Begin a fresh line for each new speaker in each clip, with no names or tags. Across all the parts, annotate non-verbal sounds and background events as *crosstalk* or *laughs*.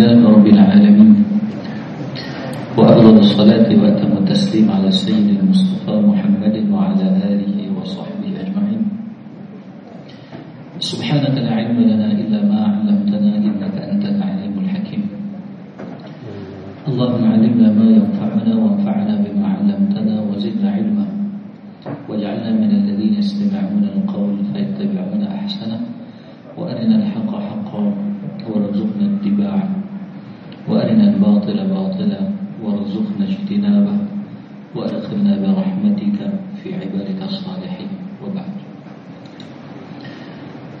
لله رب العالمين. وأفضل الصلاة وأتم التسليم على سيد المصطفى محمد وعلى آله وصحبه أجمعين. سبحانك لا علم لنا إلا ما علمتنا إنك أنت العليم الحكيم. اللهم علمنا ما ينفعنا وانفعنا بما علمتنا وزدنا علما. واجعلنا من الذين يستمعون القول فيتبعون أحسنه. وأرنا الحق حقا. وأرنا الباطل باطلا وارزقنا اجتنابه وأدخلنا برحمتك في عبادك الصالحين وبعد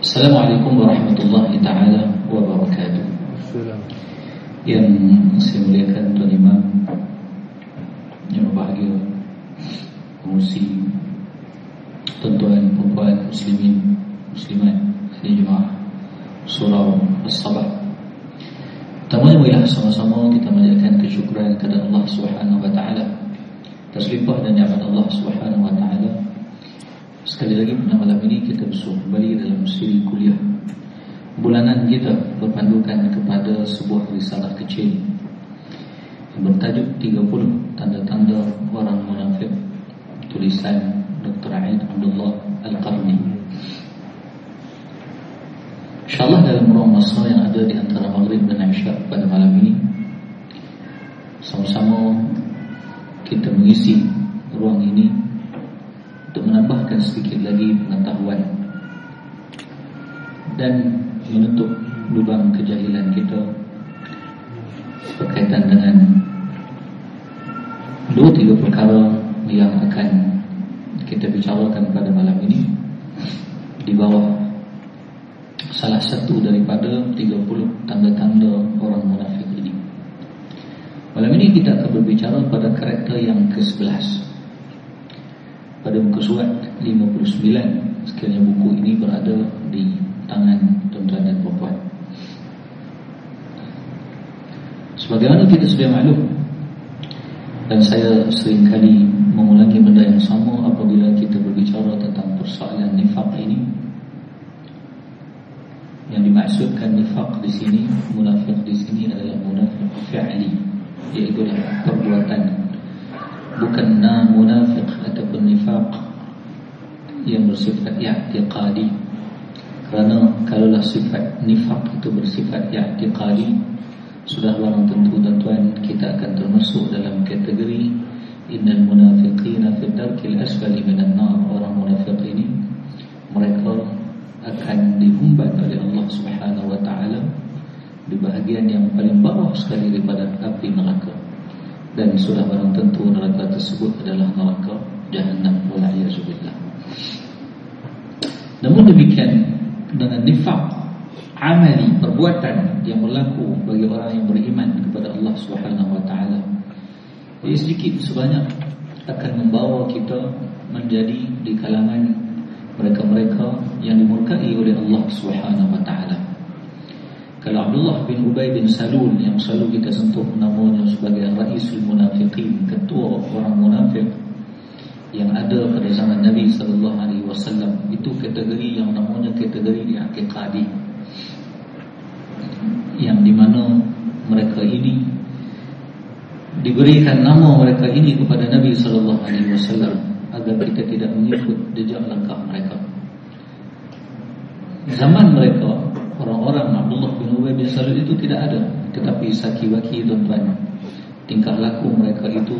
السلام عليكم ورحمة الله تعالى وبركاته yang saya muliakan Tuan Imam yang berbahagia mengusi tuan-tuan perempuan muslimin muslimat di jemaah surau As-Sabah Pertamanya marilah sama-sama kita menjadikan kesyukuran kepada Allah Subhanahu wa taala atas limpah dan nikmat Allah Subhanahu wa taala. Sekali lagi pada malam ini kita bersua kembali dalam siri kuliah bulanan kita berpandukan kepada sebuah risalah kecil yang bertajuk 30 tanda-tanda orang munafik tulisan Dr. Aid Abdullah Al-Qarni. InsyaAllah dalam ruang masa yang ada di antara Maghrib dan Aisyah pada malam ini Sama-sama kita mengisi ruang ini Untuk menambahkan sedikit lagi pengetahuan Dan menutup lubang kejahilan kita Berkaitan dengan Dua tiga perkara yang akan kita bicarakan pada malam ini. Di bawah salah satu daripada 30 tanda-tanda orang munafik ini. Malam ini kita akan berbicara pada karakter yang ke-11. Pada muka surat 59, sekiranya buku ini berada di tangan tuan-tuan dan puan Sebagaimana kita sudah maklum dan saya sering kali mengulangi benda yang sama apabila kita berbicara tentang persoalan nifak ini yang dimaksudkan nifak di sini, munafik di sini adalah munafik fi'li, iaitu perbuatan. Bukan na munafik ataupun nifak yang bersifat i'tiqadi. Kerana kalaulah sifat nifak itu bersifat i'tiqadi, sudah barang tentu tuan-tuan kita akan termasuk dalam kategori innal munafiqina fi darkil asfali minan nar. Orang munafik ini mereka akan dihumbat oleh Allah Subhanahu wa taala di bahagian yang paling bawah sekali daripada api neraka. Dan sudah barang tentu neraka tersebut adalah neraka Jahannam wal a'yazubillah. Namun demikian dengan nifaq amali perbuatan yang berlaku bagi orang yang beriman kepada Allah Subhanahu wa taala. Ia sedikit sebanyak akan membawa kita menjadi di kalangan mereka-mereka yang dimurkai oleh Allah Subhanahu wa taala. Kalau Abdullah bin Ubay bin Salul yang selalu kita sentuh namanya sebagai Raisul Munafiqin, ketua orang munafik yang ada pada zaman Nabi sallallahu alaihi wasallam, itu kategori yang namanya kategori i'tiqadi. Yang di mana mereka ini diberikan nama mereka ini kepada Nabi sallallahu alaihi wasallam agar kita tidak mengikut jejak langkah mereka. Zaman mereka, orang-orang Abdullah bin Ubay bin Salul itu tidak ada, tetapi saki-waki tuan-tuan, tingkah laku mereka itu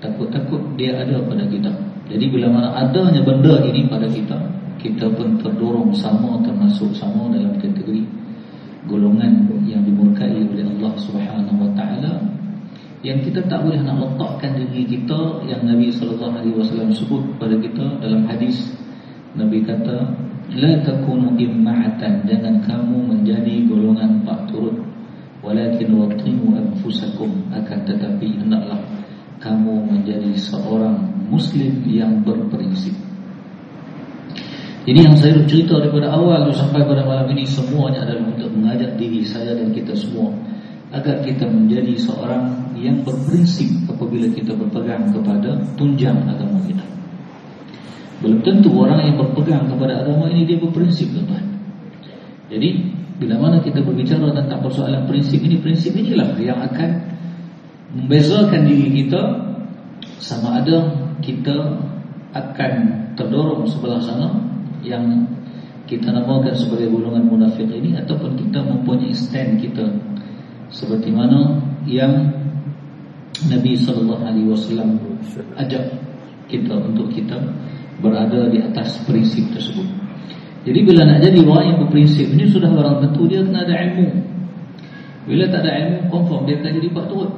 takut-takut dia ada pada kita. Jadi bila mana adanya benda ini pada kita, kita pun terdorong sama termasuk sama dalam kategori golongan yang dimurkai oleh Allah Subhanahu wa taala yang kita tak boleh nak letakkan diri kita yang Nabi sallallahu alaihi wasallam sebut pada kita dalam hadis Nabi kata la takunu imma'atan. Jangan kamu menjadi golongan pak turut walakin waqimu anfusakum. Akan tetapi hendaklah kamu menjadi seorang muslim yang berprinsip. Jadi yang saya cerita daripada awal sampai pada malam ini. Semuanya adalah untuk mengajak diri saya dan kita semua agar kita menjadi seorang yang berprinsip apabila kita berpegang kepada tunjang agama kita. Belum tentu orang yang berpegang kepada agama ini dia berprinsip tuan-tuan. Jadi Bila mana kita berbicara tentang persoalan prinsip ini Prinsip inilah yang akan Membezakan diri kita Sama ada kita akan terdorong sebelah sana Yang kita namakan sebagai golongan munafik ini Ataupun kita mempunyai stand kita Seperti mana yang Nabi SAW ajak kita untuk kita berada di atas prinsip tersebut jadi bila nak jadi orang yang berprinsip ini sudah orang tentu dia kena ada ilmu. Bila tak ada ilmu confirm dia akan jadi pak turut.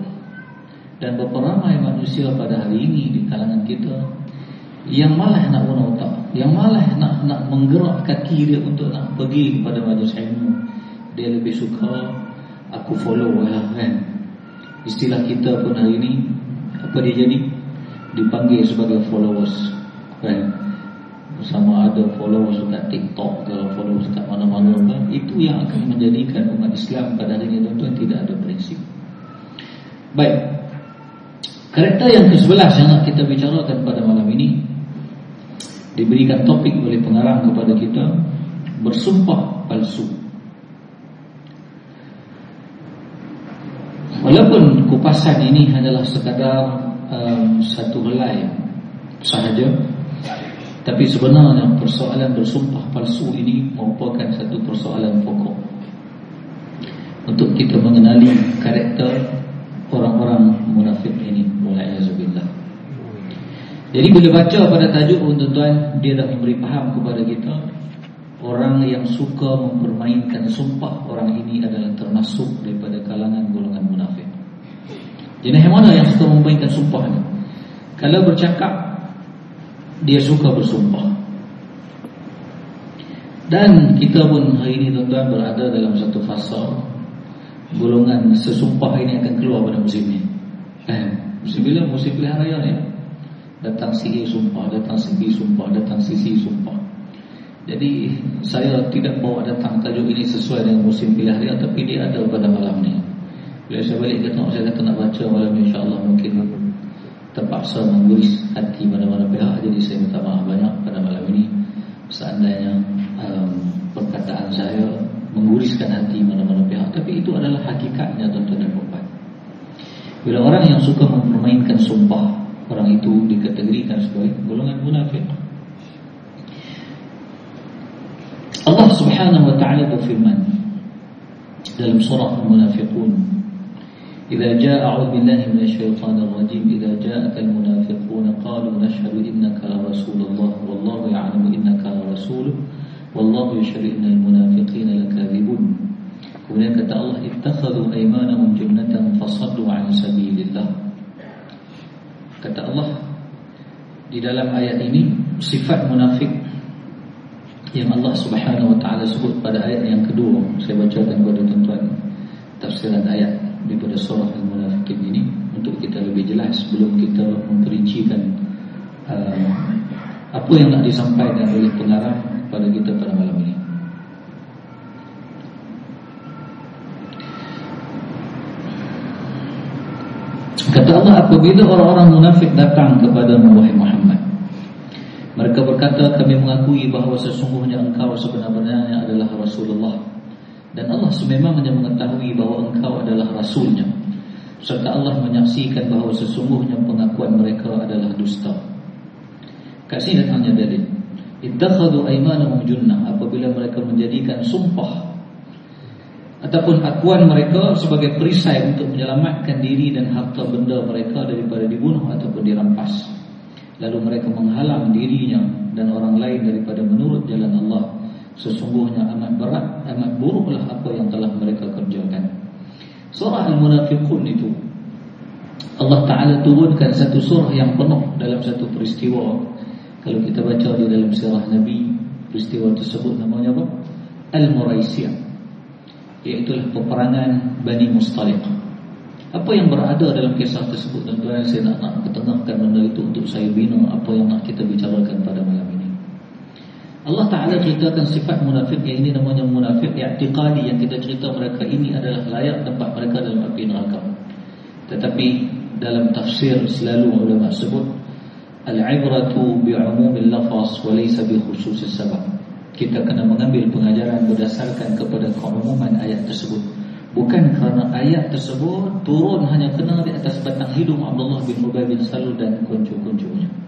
Dan berapa ramai manusia pada hari ini di kalangan kita yang malah nak guna otak, yang malah nak nak menggerak kaki dia untuk nak pergi kepada majlis ilmu. Dia lebih suka aku follow lah kan. Istilah kita pun hari ini apa dia jadi? Dipanggil sebagai followers. Kan? sama ada followers dekat TikTok ke followers dekat mana-mana ke itu yang akan menjadikan umat Islam pada hari ini tuan-tuan tidak ada prinsip baik karakter yang ke-11 yang nak kita bicarakan pada malam ini diberikan topik oleh pengarang kepada kita bersumpah palsu walaupun kupasan ini hanyalah sekadar um, satu helai sahaja tapi sebenarnya persoalan bersumpah palsu ini merupakan satu persoalan pokok untuk kita mengenali karakter orang-orang munafik ini. Walaikumsalam. Jadi bila baca pada tajuk tuan-tuan dia dah memberi faham kepada kita orang yang suka mempermainkan sumpah orang ini adalah termasuk daripada kalangan golongan. Jenis mana yang suka mempermainkan sumpah ini? Kalau bercakap dia suka bersumpah. Dan kita pun hari ini tuan-tuan berada dalam satu fasa golongan sesumpah ini akan keluar pada musim ini eh, musim bila? musim pilihan raya ni. Datang si sumpah, datang si sumpah, datang si sumpah. Jadi saya tidak bawa datang tajuk ini sesuai dengan musim pilihan raya tapi dia ada pada malam ni bila saya balik ke tengok saya kata nak baca malam ni insyaAllah mungkin terpaksa mengguris hati mana-mana pihak. Jadi saya minta maaf banyak pada malam ini. Seandainya um, perkataan saya mengguriskan hati mana-mana pihak. Tapi itu adalah hakikatnya tuan-tuan dan puan bila orang yang suka memainkan sumpah orang itu dikategorikan sebagai golongan munafik. Allah Subhanahu wa taala berfirman dalam surah Al-Munafiqun إذا جاء أعوذ بالله من الشيطان الرجيم إذا جاءك المنافقون قالوا نشهد إنك رسول الله والله يعلم إنك رسول والله يشهد إن المنافقين لكاذبون. هناك الله اتخذوا أيمانهم جنة فصدوا عن سبيل الله. كتا الله di dalam ayat ini sifat munafik yang Allah Subhanahu wa taala sebut pada ayat yang kedua. Saya bacakan kepada tuan-tuan tafsiran ayat. Daripada surah Al-Munafiqin ini untuk kita lebih jelas sebelum kita memperincikan uh, apa yang nak disampaikan oleh pengarang kepada kita pada malam ini. Kata Allah apabila orang-orang munafik datang kepada Nabi Muhammad mereka berkata kami mengakui bahawa sesungguhnya engkau sebenarnya adalah Rasulullah dan Allah sememangnya mengetahui bahawa engkau adalah Rasulnya. Serta Allah menyaksikan bahawa sesungguhnya pengakuan mereka adalah dusta. Kasih datangnya dalil. Ittakhadu aymanahum junnah. Apabila mereka menjadikan sumpah Ataupun akuan mereka sebagai perisai untuk menyelamatkan diri dan harta benda mereka daripada dibunuh ataupun dirampas. Lalu mereka menghalang dirinya dan orang lain daripada menurut jalan Allah Sesungguhnya amat berat, amat buruklah apa yang telah mereka kerjakan. Surah Al-Munafiqun itu Allah Ta'ala turunkan satu surah yang penuh dalam satu peristiwa Kalau kita baca di dalam surah Nabi Peristiwa tersebut namanya apa? Al-Muraisiyah Iaitulah peperangan Bani Mustaliq Apa yang berada dalam kisah tersebut Tuan-tuan saya nak, nak ketengahkan benda itu Untuk saya bina apa yang nak kita bicarakan pada malam Allah Ta'ala ceritakan sifat munafik yang ini namanya munafik i'tiqadi yang kita cerita mereka ini adalah layak tempat mereka dalam api neraka. Tetapi dalam tafsir selalu ulama sebut al-ibratu bi'umumil lafaz wa laysa bi khususis sabab. kita kena mengambil pengajaran berdasarkan kepada keumuman ayat tersebut bukan kerana ayat tersebut turun hanya kena di atas batang hidung Abdullah bin Ubay bin Salul dan kuncu-kuncunya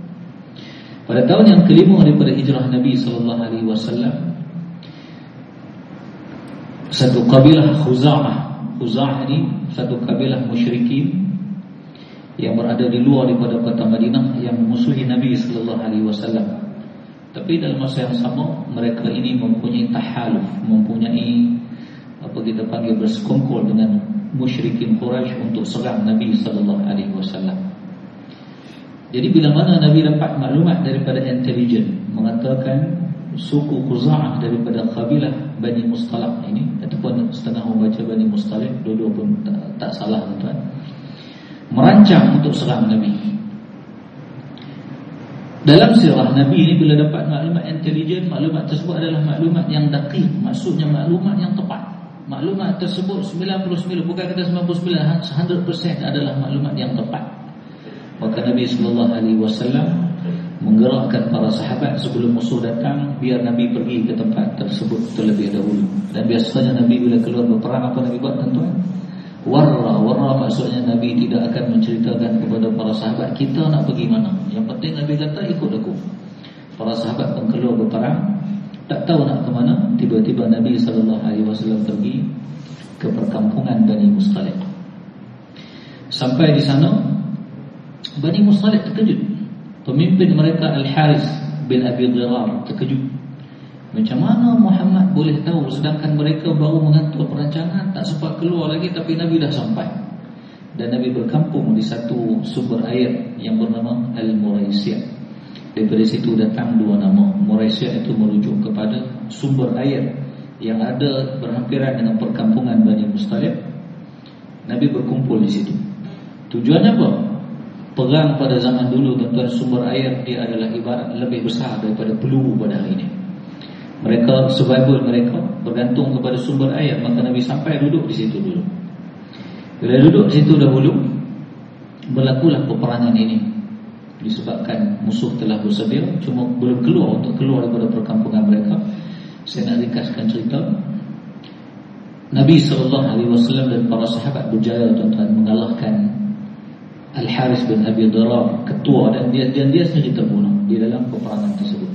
pada tahun yang kelima daripada hijrah Nabi sallallahu alaihi wasallam satu kabilah Khuza'ah Khuza'ah ini satu kabilah musyrikin yang berada di luar daripada kota Madinah yang memusuhi Nabi sallallahu alaihi wasallam tapi dalam masa yang sama mereka ini mempunyai tahaluf, mempunyai apa kita panggil bersekongkol dengan musyrikin Quraisy untuk serang Nabi sallallahu alaihi wasallam. Jadi bila mana Nabi dapat maklumat daripada intelijen mengatakan suku Khuza'ah daripada kabilah Bani Mustalaq ini ataupun setengah membaca Bani Mustalaq dua-dua pun tak, tak salah tuan merancang untuk serang Nabi dalam sirah Nabi ini bila dapat maklumat intelijen, maklumat tersebut adalah maklumat yang dakik, maksudnya maklumat yang tepat. Maklumat tersebut 99 bukan kata 99 100% adalah maklumat yang tepat. Maka Nabi sallallahu alaihi wasallam menggerakkan para sahabat sebelum musuh datang biar Nabi pergi ke tempat tersebut terlebih dahulu. Dan biasanya Nabi bila keluar berperang apa Nabi buat tuan-tuan? Warra, warra maksudnya Nabi tidak akan menceritakan kepada para sahabat kita nak pergi mana. Yang penting Nabi kata ikut aku. Para sahabat pun keluar berperang, tak tahu nak ke mana. Tiba-tiba Nabi SAW pergi ke perkampungan Bani Mustalik. Sampai di sana, Bani Mustalik terkejut. Pemimpin mereka Al-Haris bin Abi Dhirar terkejut. Macam mana Muhammad boleh tahu sedangkan mereka baru mengatur perancangan tak sempat keluar lagi tapi Nabi dah sampai. Dan Nabi berkampung di satu sumber air yang bernama Al-Muraisiyah. Daripada situ datang dua nama. Muraisiyah itu merujuk kepada sumber air yang ada berhampiran dengan perkampungan Bani Mustalib. Nabi berkumpul di situ. Tujuannya apa? Perang pada zaman dulu tuan-tuan sumber air dia adalah ibarat lebih besar daripada peluru pada hari ini. Mereka survival mereka bergantung kepada sumber air. Maka Nabi sampai duduk di situ dulu. Bila duduk di situ dahulu Berlakulah peperangan ini. Disebabkan musuh telah bersedia Cuma belum keluar untuk keluar daripada perkampungan mereka. Saya nak ringkaskan cerita. Nabi SAW dan para sahabat berjaya tuan-tuan mengalahkan Al-Haris bin Abi Darar ketua dan dia, dan dia sendiri terbunuh di dalam peperangan tersebut.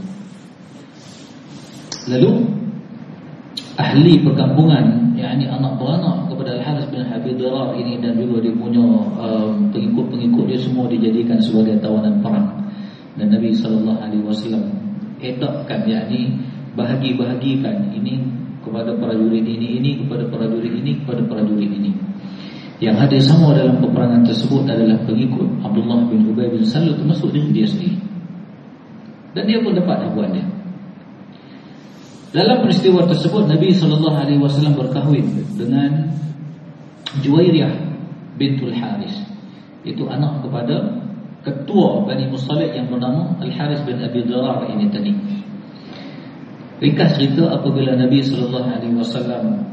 Lalu ahli perkampungan yakni anak beranak kepada Al-Haris bin Habib Darar ini dan juga dia punya um, pengikut-pengikut dia semua dijadikan sebagai tawanan perang. Dan Nabi sallallahu alaihi wasallam edakkan yakni bahagi-bahagikan ini kepada prajurit ini ini kepada prajurit ini kepada prajurit ini. Yang hadir sama dalam peperangan tersebut adalah pengikut Abdullah bin Ubay bin Salul termasuk diri dia sendiri. Dan dia pun dapat abuan dia. Dalam peristiwa tersebut Nabi wasallam berkahwin dengan Juwairiyah bintul Haris. Itu anak kepada ketua Bani Mustalik yang bernama Al-Haris bin Abi Dharar ini tadi. Ringkas cerita apabila Nabi wasallam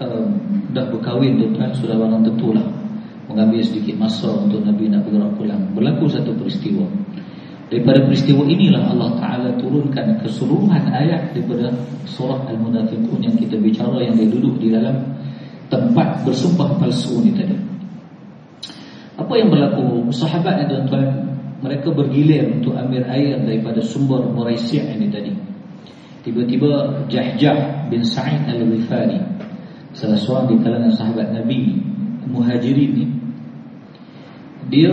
uh, dah berkahwin tuan sudah barang tentulah mengambil sedikit masa untuk Nabi nak bergerak pulang. Berlaku satu peristiwa. Daripada peristiwa inilah Allah Ta'ala turunkan keseluruhan ayat daripada surah Al-Munafiqun yang kita bicara yang dia duduk di dalam tempat bersumpah palsu ni tadi. Apa yang berlaku? Sahabat dan tuan-tuan mereka bergilir untuk ambil air daripada sumber Muraisiyah ini tadi. Tiba-tiba Jahjah bin Sa'id Al-Ghifari salah seorang di kalangan sahabat Nabi Muhajirin dia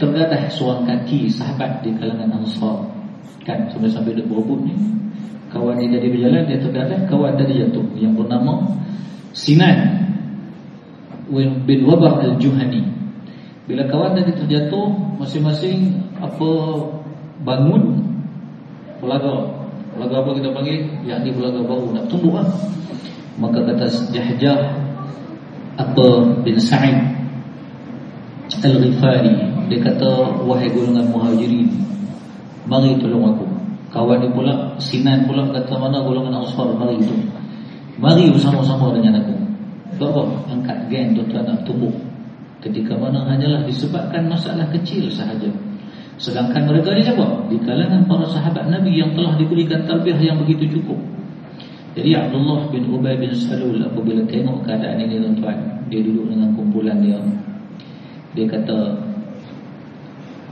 tergadah seorang kaki sahabat di kalangan Ansar. Kan sampai-sampai dia berebut ni kawan dia tadi berjalan dia tergadah kawan tadi jatuh yang bernama Sinan bin Wabar al-Juhani. Bila kawan tadi terjatuh masing-masing apa bangun pelaga. Pelaga apa kita panggil? Yang di pelaga baru nak tumbuh lah. Maka kata Jahjah apa bin Sa'id Al-Ghifari Dia kata Wahai golongan muhajirin Mari tolong aku. Kawan dia pula Sinan pula kata Mana golongan Ansar Mari itu. Mari bersama-sama dengan aku. Bapak angkat geng tuan-tuan nak tumbuh Ketika mana hanyalah disebabkan masalah kecil sahaja. Sedangkan mereka ni siapa? Di kalangan para sahabat Nabi yang telah diberikan talbih yang begitu cukup Jadi Abdullah bin Ubay bin Salul apabila tengok keadaan ini tuan-tuan, dia duduk dengan kumpulan dia. Dia kata,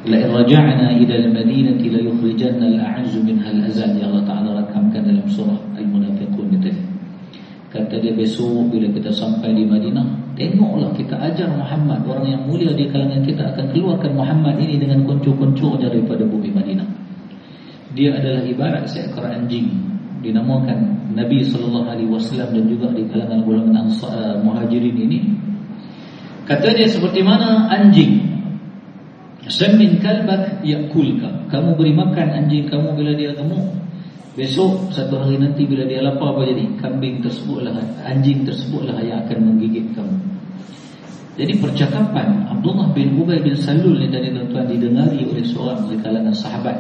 "La irja'na ila al-Madinah la yukhrijanna al-a'azz minha al-azal." Ya Allah Taala rakamkan dalam surah Al-Munafiqun itu. Kata dia besok bila kita sampai di Madinah, tengoklah kita ajar Muhammad, orang yang mulia di kalangan kita akan keluarkan Muhammad ini dengan kuncu-kuncunya daripada bumi Madinah. Dia adalah ibarat seekor anjing dinamakan Nabi sallallahu alaihi wasallam dan juga di kalangan golongan uh, muhajirin ini kata dia seperti mana anjing. Samin kalbak yakulka. Kamu beri makan anjing kamu bila dia gemuk. Besok satu hari nanti bila dia lapar apa jadi kambing tersebutlah anjing tersebutlah yang akan menggigit kamu. Jadi percakapan Abdullah bin Ubay bin Salul ni tadi tuan-tuan didengari oleh seorang di kalangan sahabat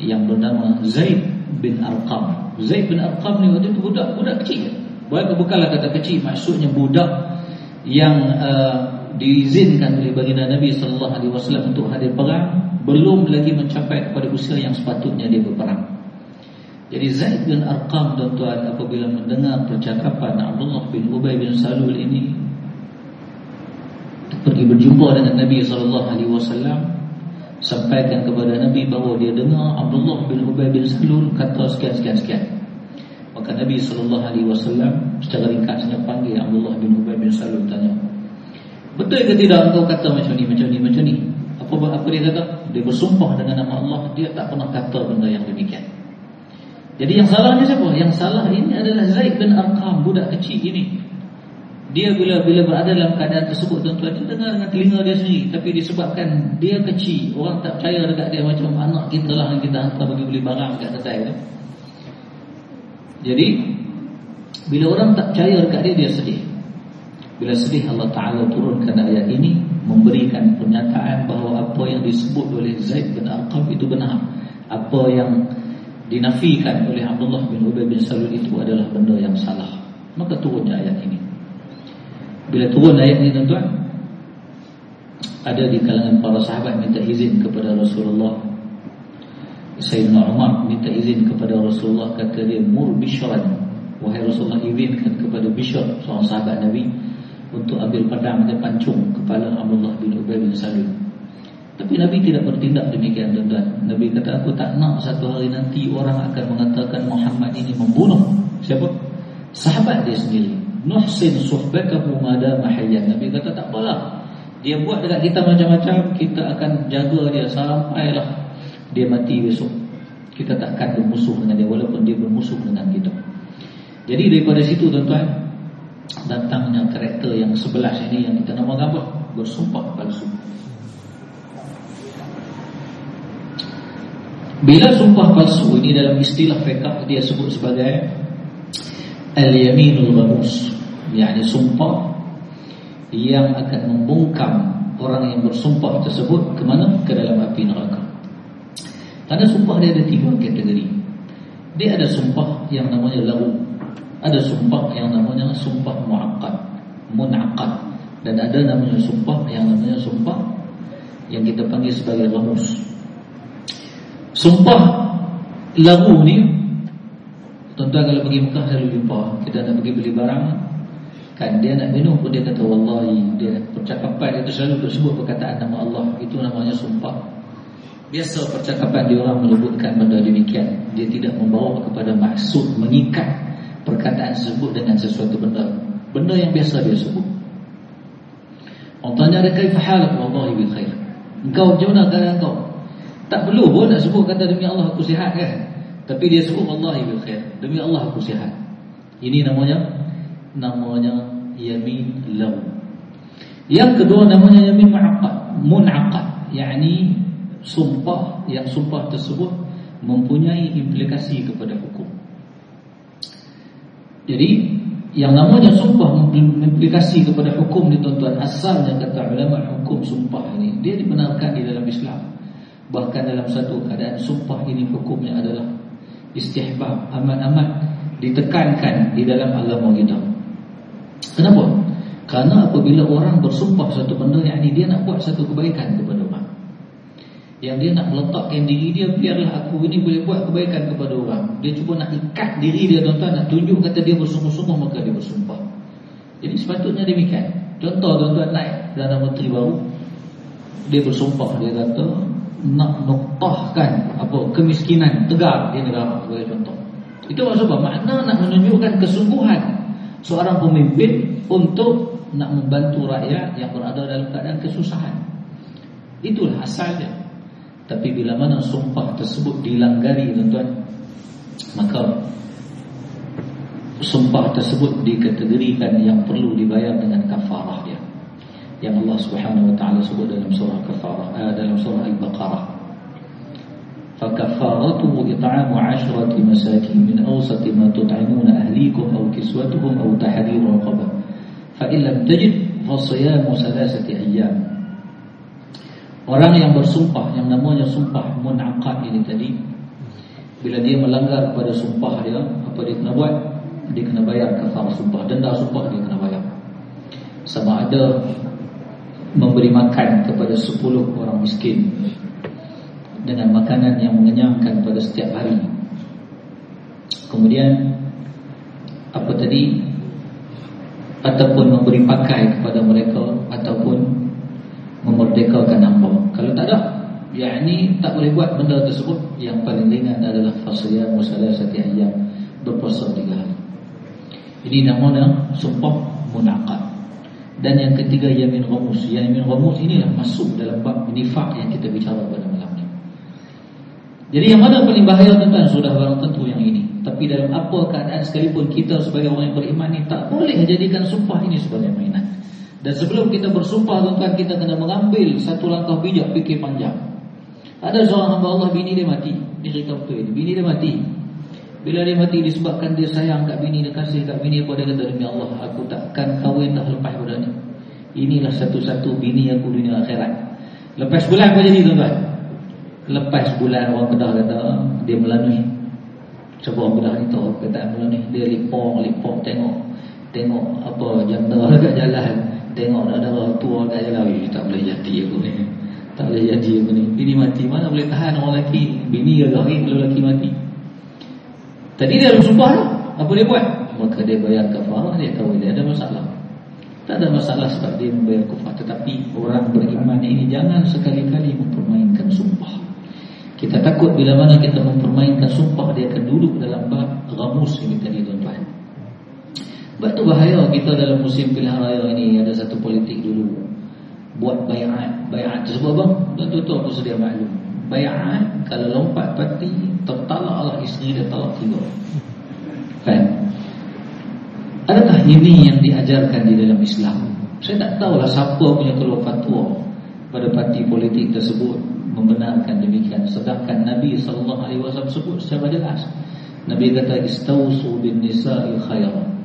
yang bernama Zaid bin Arqam Zaid bin Arqam ni waktu itu budak budak kecil. Bukan bukanlah kata kecil, maksudnya budak yang uh, diizinkan oleh baginda Nabi wasallam untuk hadir perang belum lagi mencapai kepada usia yang sepatutnya dia berperang. Jadi Zaid bin Arqam tuan-tuan apabila mendengar percakapan Abdullah bin Ubay bin Salul ini pergi berjumpa dengan Nabi sallallahu alaihi wasallam sampaikan kepada Nabi bahawa dia dengar Abdullah bin Ubay bin Salul kata sekian-sekian-sekian. Maka Nabi SAW secara ringkasnya panggil Abdullah bin Ubay bin Salul tanya. Betul ke tidak engkau kata macam ni, macam ni, macam ni? Apa apa dia kata? Dia bersumpah dengan nama Allah, dia tak pernah kata benda yang demikian. Jadi yang salahnya siapa? Yang salah ini adalah Zaid bin Arqam, budak kecil ini. Dia bila bila berada dalam keadaan tersebut tuan-tuan dia dengar dengan telinga dia sendiri tapi disebabkan dia kecil orang tak percaya dekat dia macam anak kita lah yang kita hantar pergi beli barang dekat kedai tu. Jadi bila orang tak percaya dekat dia dia sedih. Bila sedih Allah Taala turunkan ayat ini memberikan pernyataan bahawa apa yang disebut oleh Zaid bin Arqam itu benar. Apa yang dinafikan oleh Abdullah bin Ubay bin Salul itu adalah benda yang salah. Maka turunnya ayat ini. Bila turun ayat ini tuan-tuan Ada di kalangan para sahabat minta izin kepada Rasulullah. Sayyidina Umar minta izin kepada Rasulullah Kata dia mur bishran Wahai Rasulullah izinkan kepada Bishr Seorang sahabat Nabi Untuk ambil pedang dan pancung Kepala Abdullah bin Ubay bin Salul. Tapi Nabi tidak bertindak demikian tuan-tuan. Nabi kata aku tak nak satu hari nanti Orang akan mengatakan Muhammad ini membunuh. Siapa? Sahabat dia sendiri nuhsin suhbatahu madama hayyan. Nabi kata tak apalah. Dia buat dekat kita macam-macam kita akan jaga dia sampailah. Dia mati besok. Kita takkan bermusuh dengan dia walaupun dia bermusuh dengan kita. Jadi daripada situ tuan-tuan datangnya karakter yang sebelah ini yang kita namakan apa? Bersumpah palsu. Bila sumpah palsu ini dalam istilah fiqh dia sebut sebagai al-yaminul ghamus yakni sumpah yang akan membungkam orang yang bersumpah tersebut ke mana ke dalam api neraka. Tanda sumpah dia ada tiga kategori. Dia ada sumpah yang namanya lagu. Ada sumpah yang namanya sumpah muakkad, munaqad dan ada namanya sumpah yang namanya sumpah yang kita panggil sebagai ramus. Sumpah lagu ni tuan-tuan kalau pergi Mekah selalu jumpa, kita nak pergi beli barang Kan dia nak minum pun dia kata wallahi dia percakapan itu selalu tersebut perkataan nama Allah itu namanya sumpah. Biasa percakapan dia orang menyebutkan benda demikian. Dia tidak membawa kepada maksud mengikat perkataan tersebut dengan sesuatu benda. Benda yang biasa dia sebut. Tanya dia kaifa halak wallahi bi khair. Engkau macam mana keadaan kau? Tak perlu pun nak sebut kata demi Allah aku sihat kan. Tapi dia sebut wallahi bi khair. Demi Allah aku sihat. Ini namanya namanya yamin law. Yang kedua namanya yamin mu'aqqad, mun'aqad, yakni sumpah yang sumpah tersebut mempunyai implikasi kepada hukum. Jadi yang namanya sumpah implikasi kepada hukum di tuan-tuan asalnya kata ulama hukum sumpah ini dia dibenarkan di dalam Islam. Bahkan dalam satu keadaan sumpah ini hukumnya adalah istihbab amat-amat ditekankan di dalam agama kita. Kenapa? Karena apabila orang bersumpah satu benda yang ini dia nak buat satu kebaikan kepada orang. Yang dia nak meletakkan diri dia biarlah aku ini boleh buat kebaikan kepada orang. Dia cuba nak ikat diri dia tuan-tuan nak tunjuk kata dia bersungguh-sungguh maka dia bersumpah. Jadi sepatutnya demikian. Contoh tuan-tuan naik dalam menteri baru dia bersumpah dia kata nak noktahkan apa kemiskinan tegar di negara sebagai contoh. Itu maksud apa? Makna nak menunjukkan kesungguhan seorang pemimpin untuk nak membantu rakyat yang berada dalam keadaan kesusahan. Itulah asalnya. Tapi bila mana sumpah tersebut dilanggari tuan-tuan Maka Sumpah tersebut dikategorikan yang perlu dibayar dengan kafarah dia Yang Allah subhanahu wa ta'ala sebut dalam surah kafarah eh, Dalam surah Al-Baqarah فَكَفَارَتُهُ إِطْعَامُ عَشْرَةِ مَسَاكِينَ مِنْ أَوْسَطِ مَا تُطْعِمُونَ أَهْلِيكُمْ أَوْ كِسْوَتُهُمْ أَوْ تَحْرِيرُ رَقَبَةٍ فَإِنْ لَمْ تَجِدْ فَصِيَامُ ثَلَاثَةِ أَيَّامٍ Orang yang bersumpah yang namanya sumpah munaqad ini tadi bila dia melanggar pada sumpah dia apa dia kena buat dia kena bayar kafar sumpah denda sumpah dia kena bayar sama ada memberi makan kepada 10 orang miskin dengan makanan yang mengenyangkan pada setiap hari kemudian apa tadi ataupun memberi pakai kepada mereka ataupun memerdekakan hamba. Kalau tak ada, yakni tak boleh buat benda tersebut. Yang paling ringan adalah fasiyah musalah setiap ayam berpuasa tiga hari. Ini namanya sumpah munaqad. Dan yang ketiga yamin ghamus. Yamin ghamus inilah masuk dalam bab nifak yang kita bicara pada malam. Jadi yang mana paling bahaya tuan-tuan sudah barang tentu yang ini. Tapi dalam apa keadaan sekalipun kita sebagai orang yang beriman ini tak boleh jadikan sumpah ini sebagai mainan. Dan sebelum kita bersumpah tuan-tuan kita kena mengambil satu langkah bijak fikir panjang. Ada seorang hamba Allah bini dia mati. Ini cerita betul ini. Bini dia mati. Bila dia mati disebabkan dia sayang kat bini dia kasih kat bini apa dia kata demi Allah aku takkan kahwin dah lepas pada ni. Inilah satu-satu bini aku dunia akhirat. Lepas bulan apa jadi tuan-tuan? Lepas bulan orang Kedah kata dia melalui. Cuba orang Kedah tahu kata melalui dia lipong lipong tengok tengok apa janda dekat *laughs* jalan. Tengok ada orang tua kat jalan. Tak boleh jadi aku ni. Tak boleh jadi aku ni. Bini mati Mana boleh tahan orang lelaki? Bini lelaki Kalau lelaki mati? Tadi dia ada sumpah Apa dia buat? Maka dia bayar kafarah Dia tahu dia ada masalah. Tak ada masalah sebab dia membayar kufar Tetapi orang beriman ini Jangan sekali-kali mempermainkan sumpah Kita takut bila mana kita mempermainkan sumpah Dia akan duduk dalam bab Ramus ini tadi tuan-tuan. Sebab tu bahaya kita dalam musim pilihan raya ini Ada satu politik dulu. Buat bayat Bayat tersebut bang Tentu tu aku sedia maklum. Bayat Kalau lompat parti Tertalak Allah isteri dia talak tiga Kan? Adakah ini yang diajarkan di dalam Islam? Saya tak tahulah siapa punya keluar fatwa Pada parti politik tersebut Membenarkan demikian Sedangkan Nabi SAW sebut secara jelas Nabi kata Istausu bin nisa'i khairan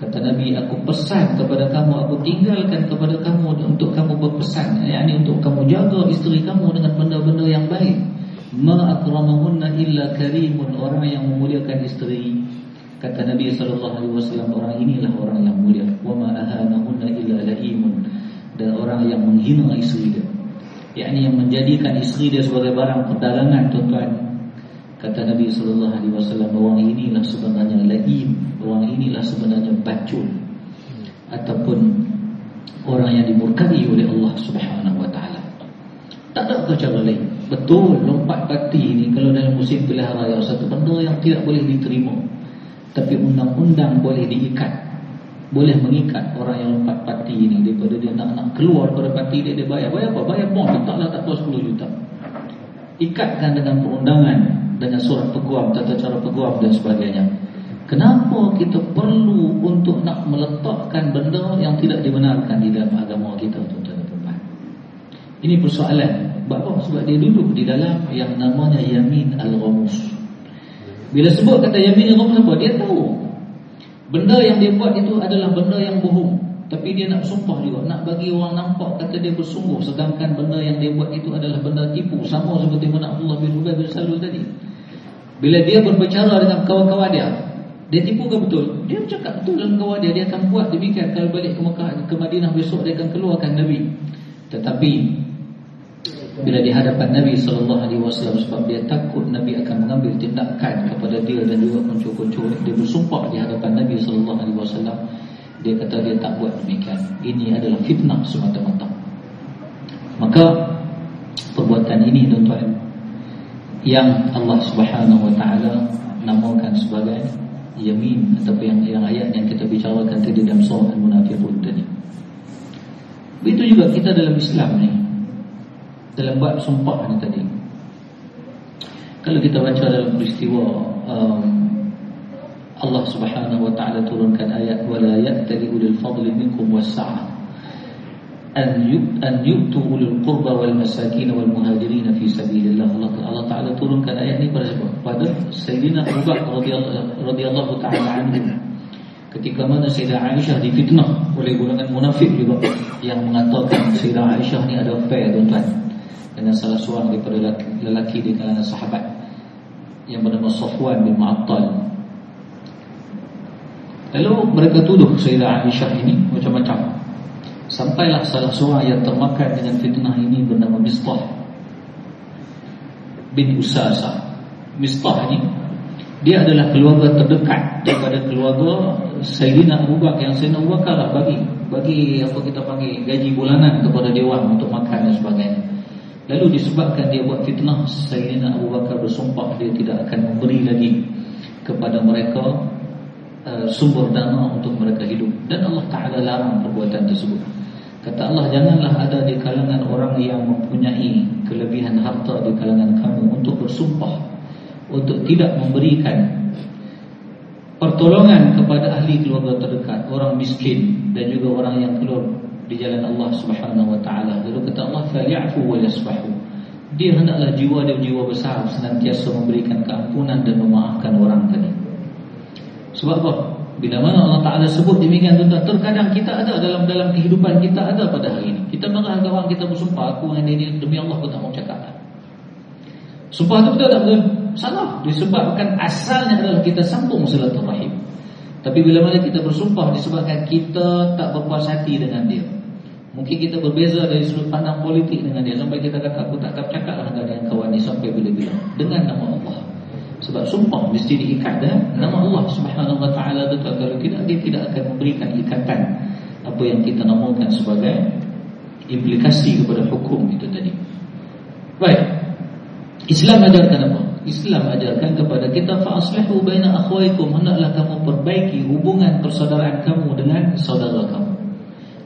Kata Nabi, aku pesan kepada kamu, aku tinggalkan kepada kamu untuk kamu berpesan. Ini untuk kamu jaga isteri kamu dengan benda-benda yang baik. Ma akramahunna illa karimun, orang yang memuliakan isteri. Kata Nabi SAW, orang inilah orang yang mulia. Wa ma ahanahunna illa laimun. Dan orang yang menghina isteri dia. Yang menjadikan isteri dia sebagai barang perdagangan, tuan-tuan. Kata Nabi sallallahu alaihi wasallam orang inilah sebenarnya laim, orang inilah sebenarnya bacul ataupun orang yang dimurkai oleh Allah Subhanahu wa taala. Tak ada cara lain. Betul lompat parti ini kalau dalam musim pilihan raya satu benda yang tidak boleh diterima. Tapi undang-undang boleh diikat. Boleh mengikat orang yang lompat parti ini daripada dia nak nak keluar daripada parti dia dia bayar. Bayar apa? Bayar bond taklah tak tahu 10 juta. Ikatkan dengan perundangan dengan surat peguam, tata cara peguam dan sebagainya. Kenapa kita perlu untuk nak meletakkan benda yang tidak dibenarkan di dalam agama kita tuan-tuan dan puan Ini persoalan. Sebab Sebab dia duduk di dalam yang namanya yamin al-ghamus. Bila sebut kata yamin al-ghamus apa? Dia tahu. Benda yang dia buat itu adalah benda yang bohong. Tapi dia nak sumpah juga. Nak bagi orang nampak kata dia bersungguh. Sedangkan benda yang dia buat itu adalah benda tipu. Sama seperti mana Abdullah bin Ubay bin Salul tadi. Bila dia berbicara dengan kawan-kawan dia Dia tipu ke betul? Dia bercakap betul dengan kawan dia. Dia akan buat demikian. Kalau balik ke Mekah ke Madinah besok Dia akan keluarkan Nabi. Tetapi bila di hadapan Nabi sallallahu alaihi wasallam sebab dia takut Nabi akan mengambil tindakan kepada dia dan juga kuncur-kuncur dia bersumpah di hadapan Nabi sallallahu alaihi wasallam. Dia kata dia tak buat demikian. Ini adalah fitnah semata-mata. Maka perbuatan ini tuan-tuan yang Allah Subhanahu wa taala namakan sebagai yamin ataupun yang, yang ayat yang kita bicarakan tadi dalam surah al-munafiqun tadi. Begitu juga kita dalam Islam ni dalam bab sumpah ni tadi. Kalau kita baca dalam peristiwa um, Allah Subhanahu wa taala turunkan ayat wala ya'tali ulul fadli minkum was-sa'ah. An yut an yutu ulul qurba wal masakin wal muhajirin fi sabilillah. Allah, Allah taala turunkan ayat ini pada siapa? Pada Sayyidina Abu Bakar radhiyallahu radhiyallahu taala anhu. Ketika mana Sayyidah Aisyah difitnah oleh golongan munafik juga yang mengatakan Sayyidah Aisyah ni ada affair tuan-tuan dengan salah seorang daripada lelaki, di kalangan sahabat yang bernama Safwan bin Mu'attal. Lalu mereka tuduh Sayyidah Aisyah ini macam-macam. Sampailah salah seorang yang termakan dengan fitnah ini bernama Mistah bin Usasa. Mistah ini dia adalah keluarga terdekat daripada keluarga Sayyidina Abu Bakar yang Sayyidina Abu Bakar lah bagi bagi apa kita panggil gaji bulanan kepada dewan untuk makan dan sebagainya. Lalu disebabkan dia buat fitnah Sayyidina Abu Bakar bersumpah Dia tidak akan memberi lagi Kepada mereka uh, Sumber dana untuk mereka hidup. Dan Allah Ta'ala larang perbuatan tersebut. Kata Allah Janganlah ada di kalangan orang yang mempunyai Kelebihan harta di kalangan kamu Untuk bersumpah Untuk tidak memberikan Pertolongan kepada ahli keluarga terdekat Orang miskin Dan juga orang yang keluar di jalan Allah Subhanahu wa taala. Lalu kata Allah falyafu wa yasfahu. Dia hendaklah jiwa dia jiwa besar senantiasa memberikan keampunan dan memaafkan orang tadi. Sebab apa? Bila mana Allah Taala sebut demikian tuan terkadang kita ada dalam dalam kehidupan kita ada pada hari ini. Kita marah dengan orang kita bersumpah aku dengan ini demi Allah aku tak mau cakap. Sumpah itu betul tak betul? Salah. Disebabkan asalnya adalah kita sambung silaturahim. Tapi bila mana kita bersumpah disebabkan kita tak berpuas hati dengan dia. Mungkin kita berbeza dari sudut pandang politik dengan dia. Sampai kita kata aku tak cakap lah dengan kawan ni sampai bila-bila. Dengan nama Allah. Sebab sumpah mesti diikat dengan nama Allah subhanahu wa ta'ala betul Kalau tidak dia tidak akan memberikan ikatan Apa yang kita namakan sebagai Implikasi kepada hukum itu tadi. Baik. Islam ajarkan apa? Islam ajarkan kepada kita Fa'aslihu baina akhwaikum. Hendaklah kamu perbaiki hubungan persaudaraan kamu dengan saudara kamu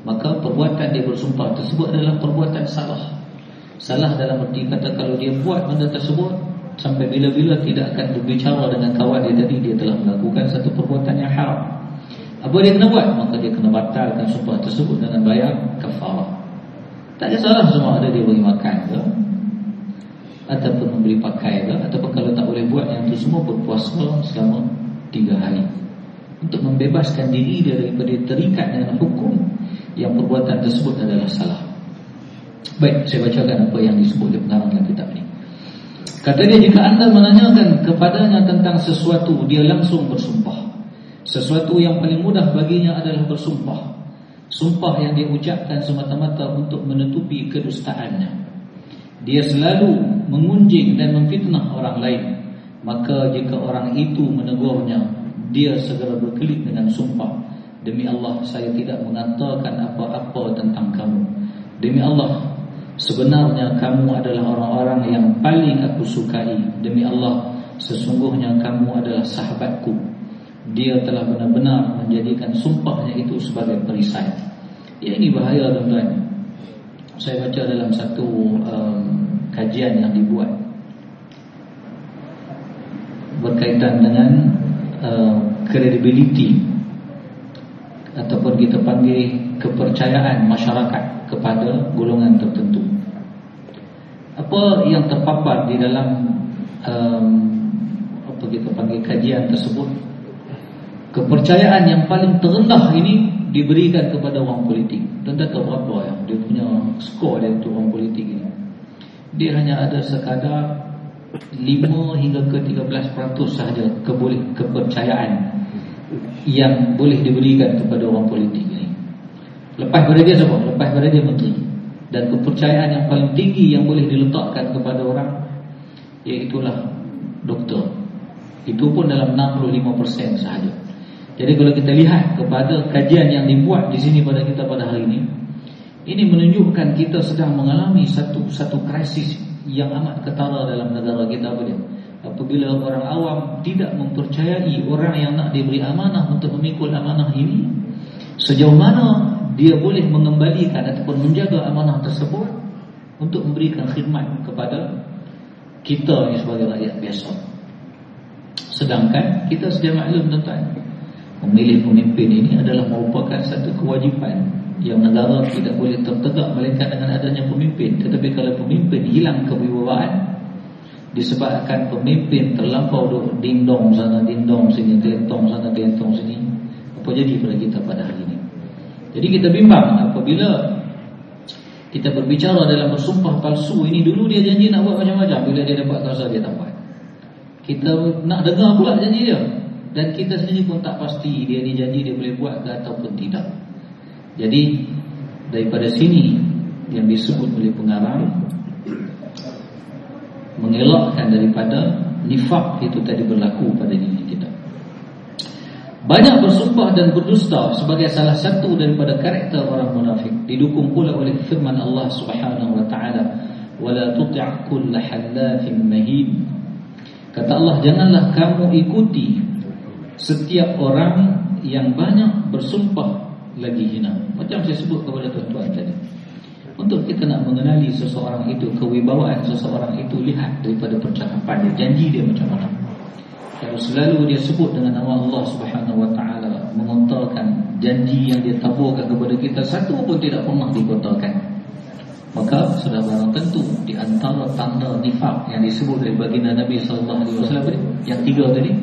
maka perbuatan dia bersumpah tersebut adalah perbuatan salah. Salah dalam arti kata kalau dia buat benda tersebut sampai bila-bila tidak akan berbicara dengan kawan dia tadi dia telah melakukan satu perbuatan yang haram. Apa dia kena buat? Maka dia kena batalkan sumpah tersebut dengan bayar kafarah. Tak ada salah semua ada dia bagi makan ke ataupun membeli pakai ke ataupun kalau tak boleh buat yang itu semua berpuasa selama tiga hari untuk membebaskan diri daripada terikat dengan hukum yang perbuatan tersebut adalah salah. Baik, saya bacakan apa yang disebut di pengarang dalam kitab ini. Dia, jika anda menanyakan kepadanya tentang sesuatu, dia langsung bersumpah. Sesuatu yang paling mudah baginya adalah bersumpah. Sumpah yang dia ucapkan semata-mata untuk menutupi kedustaannya. Dia selalu mengunjing dan memfitnah orang lain. Maka jika orang itu menegurnya, dia segera berkelit dengan sumpah. Demi Allah saya tidak mengatakan apa-apa tentang kamu. Demi Allah Sebenarnya kamu adalah orang-orang yang paling aku sukai. Demi Allah Sesungguhnya kamu adalah sahabatku. Dia telah benar-benar menjadikan sumpahnya itu sebagai perisai. Ya ini bahaya tuan-tuan. Saya baca dalam satu um, kajian yang dibuat Berkaitan dengan uh, credibility ataupun kita panggil kepercayaan masyarakat kepada golongan tertentu. Apa yang terpapar di dalam um, apa kita panggil kajian tersebut? Kepercayaan yang paling terendah ini diberikan kepada orang politik. Tuan-tuan tahu berapa yang dia punya skor dia untuk orang politik ini? Dia hanya ada sekadar 5 hingga ke 13% sahaja keboleh kepercayaan yang boleh diberikan kepada orang politik ini. Lepas pada dia siapa? Lepas pada dia menteri. dan kepercayaan yang paling tinggi yang boleh diletakkan kepada orang iaitulah doktor. Itu pun dalam 65% sahaja. Jadi kalau kita lihat kepada kajian yang dibuat di sini pada kita pada hari ini, ini menunjukkan kita sedang mengalami satu satu krisis yang amat ketara dalam negara kita apa dia? Apabila orang awam tidak mempercayai orang yang nak diberi amanah untuk memikul amanah ini, sejauh mana dia boleh mengembalikan ataupun menjaga amanah tersebut untuk memberikan khidmat kepada kita sebagai rakyat biasa. Sedangkan kita sedia maklum tuan-tuan, memilih pemimpin ini adalah merupakan satu kewajipan yang negara tidak boleh tertegak melainkan dengan adanya pemimpin. Tetapi kalau pemimpin hilang kewibawaan disebabkan pemimpin terlampau duk dindong sana dindong sini, telentong sana telentong sini, apa jadi pada kita pada hari ini? Jadi kita bimbang apabila kita berbicara dalam bersumpah palsu ini dulu dia janji nak buat macam-macam bila dia dapat kuasa dia tak buat. Kita nak dengar pula janji dia dan kita sendiri pun tak pasti dia ni janji dia boleh buat ke ataupun tidak. Jadi daripada sini yang disebut oleh pengarang mengelakkan daripada nifak itu tadi berlaku pada diri kita. Banyak bersumpah dan berdusta sebagai salah satu daripada karakter orang munafik. Didukung pula oleh firman Allah Subhanahu wa taala wala tuti' kull halafin mahin kata Allah janganlah kamu ikuti setiap orang yang banyak bersumpah lagi hina. Macam saya sebut kepada tuan-tuan tadi untuk kita nak mengenali seseorang itu kewibawaan seseorang itu lihat daripada percakapan dia janji dia macam mana kalau selalu dia sebut dengan nama Allah Subhanahu Wa Taala mengontarkan janji yang dia taburkan kepada kita satu pun tidak pernah dikotarkan. Maka sudah barang tentu di antara tanda nifak yang disebut oleh baginda Nabi wasallam yang tiga tadi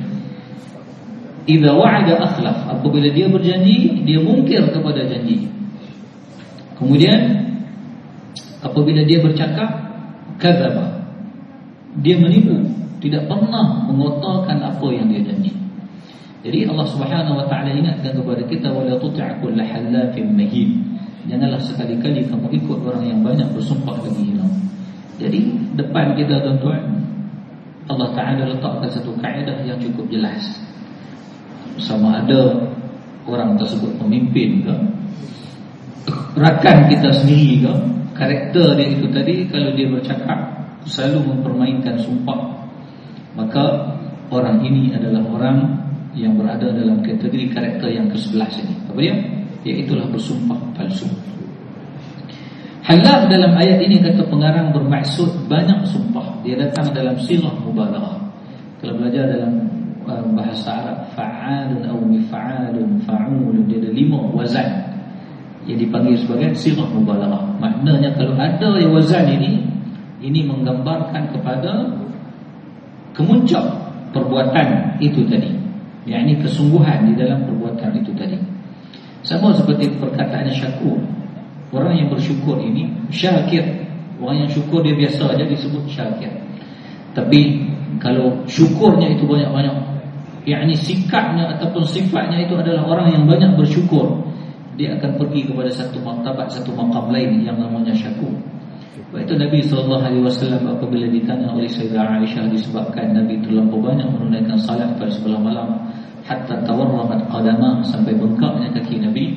Idza wa'ada akhlaf apabila dia berjanji dia mungkir kepada janji. Kemudian apabila dia bercakap kadzaba dia menipu tidak pernah mengotorkan apa yang dia janji. Jadi Allah Subhanahu wa taala ingatkan kepada kita wala tuti' kull halafin mahin. Janganlah sekali-kali kamu ikut orang yang banyak bersumpah lagi hina. Jadi depan kita tuan-tuan Allah Taala letakkan satu kaedah yang cukup jelas. Sama ada orang tersebut pemimpin ke rakan kita sendiri ke karakter dia itu tadi kalau dia bercakap selalu mempermainkan sumpah maka orang ini adalah orang yang berada dalam kategori karakter yang ke-11 ini. Apa dia? Iaitulah bersumpah palsu. Halaf dalam ayat ini kata pengarang bermaksud banyak sumpah. Dia datang dalam sirah mubalaghah. Kalau belajar dalam uh, bahasa Arab fa'alun atau mif'alun fa'ulun dia ada lima wazan yang dipanggil sebagai sirah mubalaghah. Maknanya kalau ada yang wazan ini ini menggambarkan kepada kemuncak perbuatan itu tadi. Yakni kesungguhan di dalam perbuatan itu tadi. Sama seperti perkataan syakur. Orang yang bersyukur ini syakir. Orang yang syukur dia biasa saja disebut syakir. Tapi kalau syukurnya itu banyak-banyak yakni sikapnya ataupun sifatnya itu adalah orang yang banyak bersyukur dia akan pergi kepada satu martabat satu makam lain yang namanya syakur sebab itu Nabi SAW apabila ditanya oleh Sayyidah Aisyah disebabkan Nabi terlalu banyak menunaikan salat pada sebelah malam hatta tawarramat qadamah sampai bengkaknya kaki Nabi.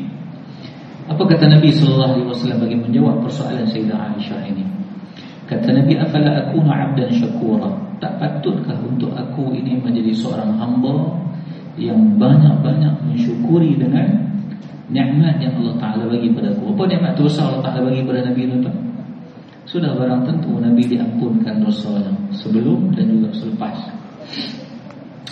Apa kata Nabi SAW bagi menjawab persoalan Sayyidah Aisyah ini? Kata Nabi, afala akuna abdan syakura? Tak patutkah untuk aku ini menjadi seorang hamba yang banyak-banyak mensyukuri dengan nikmat yang Allah Taala bagi pada aku? Apa nikmat terbesar Allah Taala bagi pada Nabi itu? Sudah barang tentu Nabi diampunkan dosanya Sebelum dan juga selepas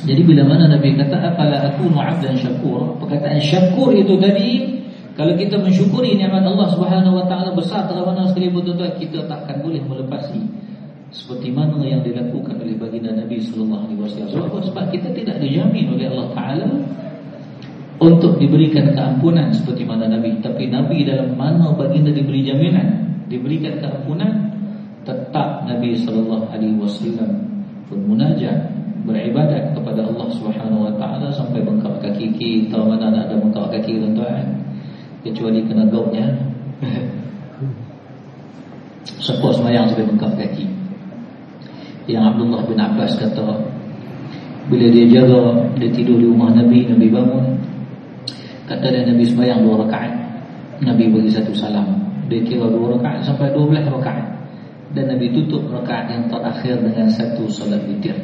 Jadi bila mana Nabi kata Afala aku mu'abdan syakur Perkataan syakur itu tadi Kalau kita mensyukuri ni'mat Allah subhanahu wa ta'ala Besar terlalu mana sekali betul Kita takkan boleh melepasi Seperti mana yang dilakukan oleh baginda Nabi sallallahu alaihi wasallam. Sebab kita tidak dijamin oleh Allah Taala untuk diberikan keampunan seperti mana Nabi. Tapi Nabi dalam mana baginda diberi jaminan diberikan keampunan tetap Nabi sallallahu alaihi wasallam pun munajat beribadat kepada Allah Subhanahu wa taala sampai bengkak kaki kita. Mana nak ada bengkak kaki tuan-tuan? Kecuali kena gautnya Siapa *laughs* semayang sampai bengkak kaki. Yang Abdullah bin Abbas kata Bila dia jaga Dia tidur di rumah Nabi Nabi bangun Kata dia Nabi semayang dua rakaat. Nabi bagi satu salam. Dia kira dua rakaat sampai dua belas rakaat. Dan Nabi tutup rakaat yang terakhir Dengan satu salat witir.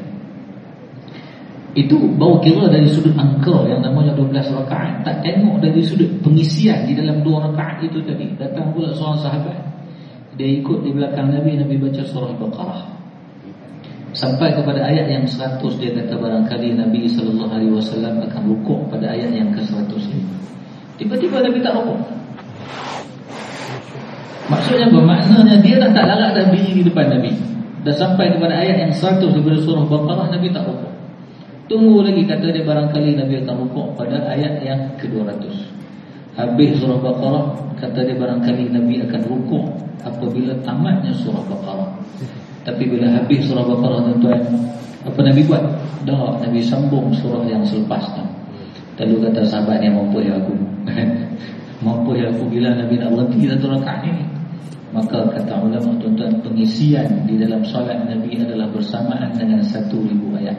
Itu bawa kira dari sudut angka yang namanya 12 rakaat. Tak tengok dari sudut pengisian di dalam dua rakaat itu tadi. Datang pula seorang sahabat. Dia ikut di belakang Nabi. Nabi baca surah Baqarah sampai kepada ayat yang 100 dia kata barangkali Nabi sallallahu alaihi wasallam akan rukuk pada ayat yang ke-100 tiba-tiba Nabi tak rukuk maksudnya apa maknanya dia dah tak larat dah berdiri di depan Nabi dah sampai kepada ayat yang 100 daripada surah Baqarah Nabi tak rukuk tunggu lagi kata dia barangkali Nabi akan rukuk pada ayat yang ke-200 habis surah Baqarah kata dia barangkali Nabi akan rukuk apabila tamatnya surah Baqarah. Tapi bila habis surah Baqarah tuan-tuan, apa Nabi buat? Dah Nabi sambung surah yang selepasnya. Lalu kata sahabat yang mampu ya aku. *laughs* mampu ya aku bila Nabi nak berhenti satu rakaat ini. Maka kata ulama tuan-tuan pengisian di dalam solat Nabi adalah bersamaan dengan satu ribu ayat.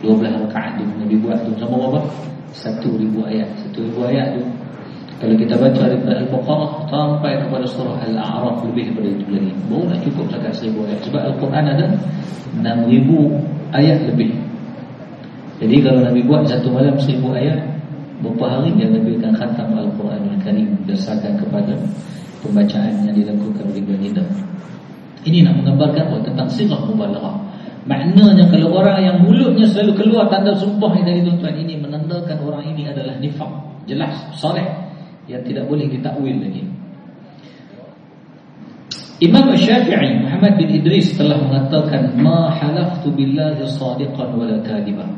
Dua belah rakaat Nabi buat tu sama berapa? Satu ribu ayat. Satu ribu ayat tu kalau kita baca daripada Al-Baqarah sampai kepada surah Al-A'raf lebih daripada itu lagi. Baru nak cukup cakap seribu ayat. Sebab Al-Quran ada 6,000 ayat lebih. Jadi kalau Nabi buat satu malam seribu ayat, berapa hari dia Nabi akan khatam Al-Quran Al-Karim berdasarkan kepada pembacaan yang dilakukan oleh baginda. Ini nak menggambarkan apa? Tentang sirah mubalarah. Maknanya kalau orang yang mulutnya selalu keluar tanda sumpah dari tuan-tuan ini menandakan orang ini adalah nifak. Jelas, sorry yang tidak boleh ditakwil lagi. Imam Syafi'i Muhammad bin Idris telah mengatakan ma halaftu billahi sadiqan wala kadiban.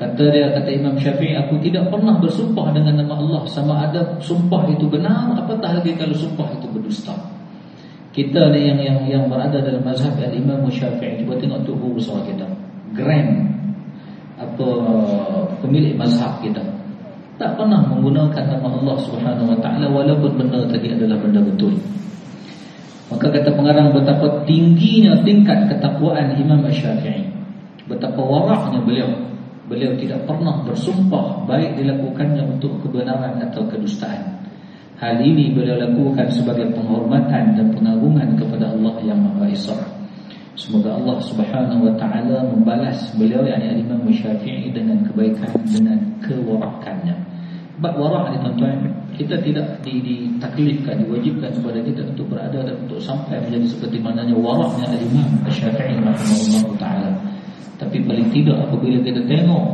Kata dia kata Imam Syafi'i aku tidak pernah bersumpah dengan nama Allah sama ada sumpah itu benar apatah lagi kalau sumpah itu berdusta. Kita ni yang yang yang berada dalam mazhab Al-Imam Syafi'i cuba tengok tu besar kita. Grand apa pemilik mazhab kita tak pernah menggunakan nama Allah Subhanahu Wa Taala walaupun benda tadi adalah benda betul. Maka kata pengarang betapa tingginya tingkat ketakwaan Imam Syafi'i. Betapa waraknya beliau. Beliau tidak pernah bersumpah baik dilakukannya untuk kebenaran atau kedustaan. Hal ini beliau lakukan sebagai penghormatan dan pengagungan kepada Allah yang Maha Esa. Semoga Allah Subhanahu wa taala membalas beliau yakni Imam Syafi'i dengan kebaikan dengan kewarakannya. Bab warah ni tuan-tuan Kita tidak ditaklifkan Diwajibkan kepada kita untuk berada Dan untuk sampai menjadi seperti mananya Warahnya al-imam Al-Syafi'i Rahimahullah Ta'ala Tapi paling tidak apabila kita tengok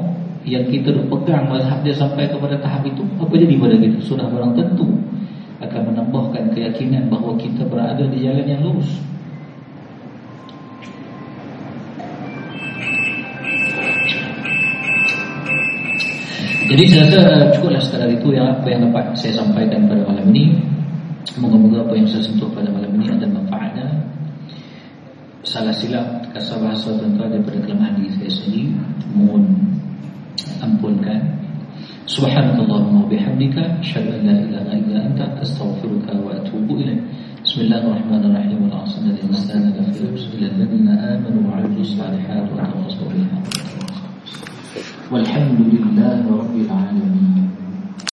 Yang kita pegang mazhab dia sampai kepada tahap itu Apa jadi pada kita? Sudah barang tentu Akan menambahkan keyakinan bahawa kita berada di jalan yang lurus Jadi saya rasa uh, cukuplah sekadar itu yang apa yang dapat saya sampaikan pada malam ini. Semoga-moga apa yang saya sentuh pada malam ini ada manfaatnya Salah silap kasar bahasa tuan-tuan daripada kelemahan diri saya sendiri. Mohon ampunkan. Subhanallahumma bihamdika asyhadu an la ilaha illa anta astaghfiruka wa atubu ilaik. Bismillahirrahmanirrahim. Wa asna lil insani lafi khusr illa alladhina amanu wa 'amilus salihati wa tawassaw bil haqqi. والحمد لله رب العالمين